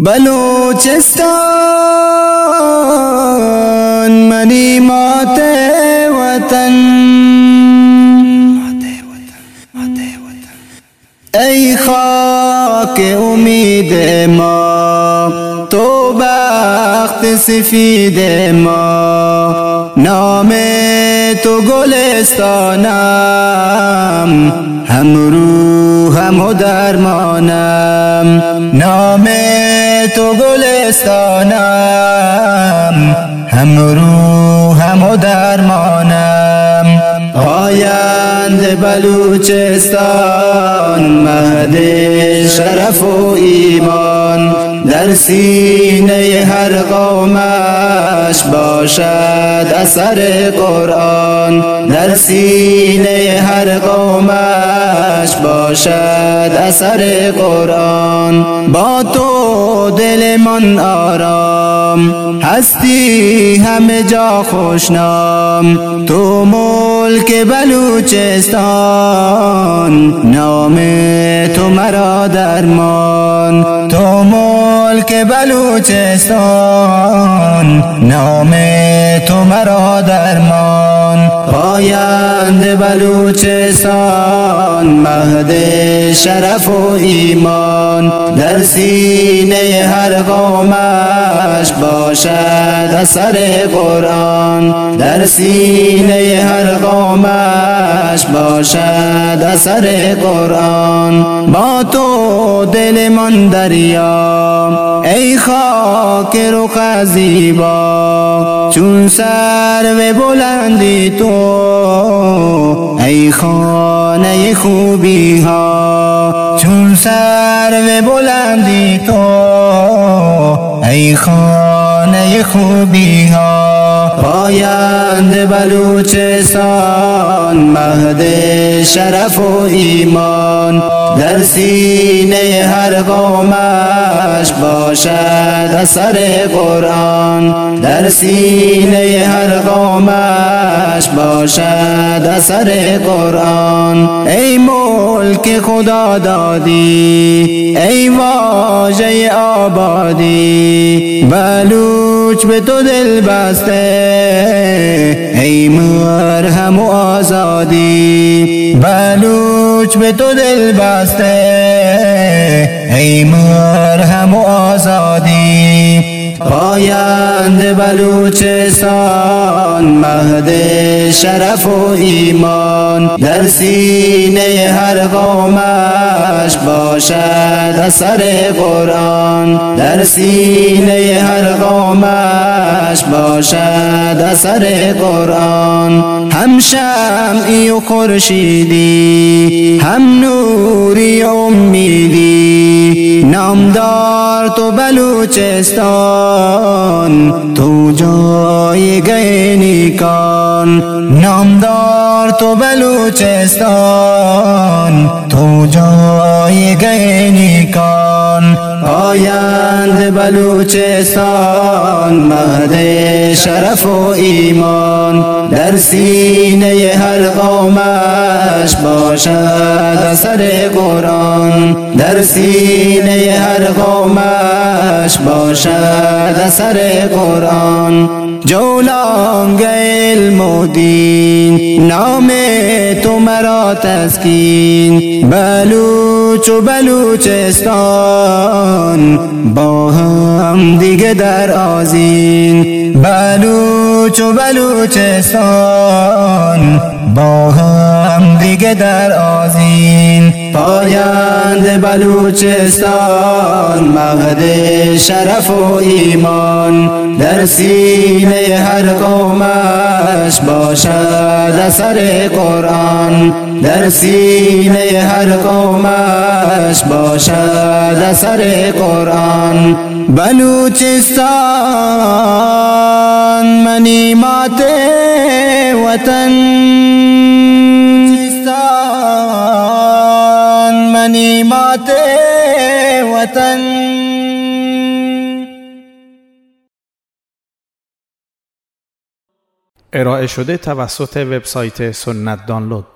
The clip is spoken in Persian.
بلوچستان منی مات وطن. ای خاک امید ما تو بخت سفید ما. نام تو گلستانم هم روحم و درمانم. نام تو گلستانم هم روحم و درمانم. آیند بلوچستان مهد شرف و ایمان. در سینه هر قومش باشد اثر قرآن. در سینه هر قومش باشد اثر قرآن. با تو دل من آرام. هستی همه جا خوشنام. تو ملک بلوچستان. نام تو مرا درمان. تو ملک بلوچستان. نام تو مرا درمان. پایند بلوچستان مهد شرف و ایمان در سینه هر قومش باشد اثر قرآن. در سینه هر قومش باشد اثر قرآن. با تو دل من دریا ای خاک رو زیبا چون سر و بلندی تو. ای خانه خوبی ها چون سر و بلندی تو. ای خانه خوبی ها پایند بلوچستان مهد شرف و ایمان. در سینه هر قومش باشد اثر قرآن. در سینه هر قومش باشد اثر قرآن. ای ملک خدا دادی ای واژه آبادی بلوچ به تو دل بسته. ای مرهم و آزادی. بلوچ به تو دل بسته. ای مرهم و آزادی. پایند بلوچستان مهد شرف و ایمان. در سینه هر قومش باشد اثر قرآن. در سینه هر قومش باشد اثر قرآن. هم شمعی و خورشیدی هم نوری و امیدی. نامدار تو بلوچستان. تو جای گئے نیکان نامدار تو بلوچستان تو جای گئے نیکان پایند بلوچستان مهد شرف و ایمان. در سینه هر قومش باشد اثر قرآن. در سینه هر قومش باشد اثر قرآن. جولان گل مودین نام تو مرا تسکین. بلوچ و بلوچستان با هم دیگه در آزین بلوچ و بلوچستان با هم دیگه در آزین پایند بلوچستان مهد شرف و ایمان. در سینه هر قومش باشد اثر قرآن. در سینه هر قومش باشد اثر قرآن. بلوچستان منی مات وطن. منی مات وطن. ارائه شده توسط وبسایت سنت دانلود.